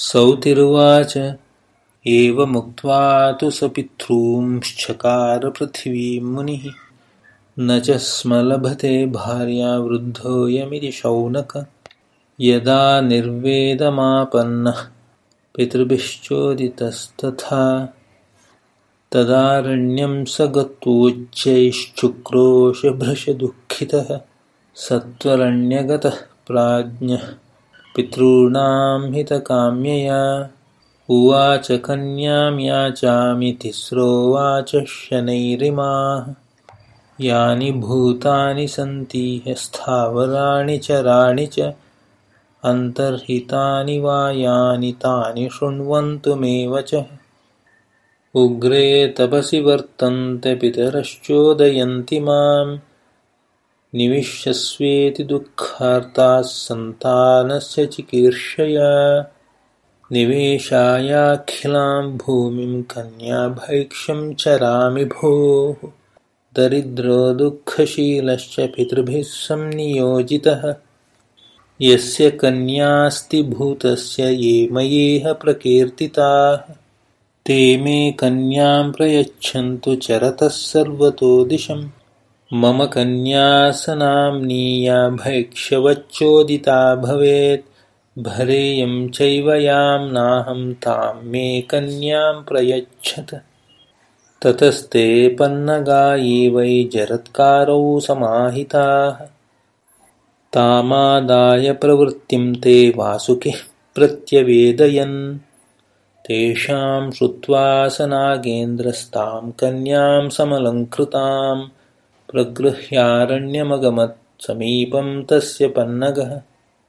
सौतिरुवाच। एवमुक्त्वा तु स पितॄंश्चकारपृथिवीं मुनिः। न च स्म लभते भार्या वृद्धोऽयमिति शौनक। यदा निर्वेदमापन्नः पितृभिश्चोदितस्तथा। तदारण्यं स गत्वोच्चैश्चुक्रोशभृशदुःखितः। सत्त्वरण्यगतः प्राज्ञः पितॄणां हितकाम्यया। उवाच कन्यां याचामि तिस्रोवाच शनैरिमाः। यानि भूतानि सन्ति स्थावराणि चराणि च। अन्तर्हितानि वा यानि तानि शृण्वन्तु मे वचः उग्रे तपसि वर्तन्ते पितरश्चोदयन्ति मां निविश्यस्वेति दुःखार्ताः सन्तानस्य चिकीर्षया निवेशायाखिलां भूमिं कन्याभैक्षं चरामि भोः दरिद्रो दुःखशीलश्च पितृभिः संनियोजितः। यस्य कन्यास्ति भूतस्य ये मयेह प्रकीर्तिताः। ते मे कन्यां प्रयच्छन्तु चरतः सर्वतो दिशं मम कन्यासनाम्नीया भैक्ष्यवच्चोदिता भवेत्। भरेयं चैव यां नाहं तां मे कन्यां प्रयच्छत। ततस्ते पन्नगा ये वै जरत्कारौ समाहिताः। तामादाय प्रवृत्तिं ते वासुकिः प्रत्यवेदयन्। तेषां श्रुत्वा स नागेन्द्रस्तां कन्यां समलङ्कृतां प्रगृह्यारण्यमगमत् समीपं तस्य पन्नगः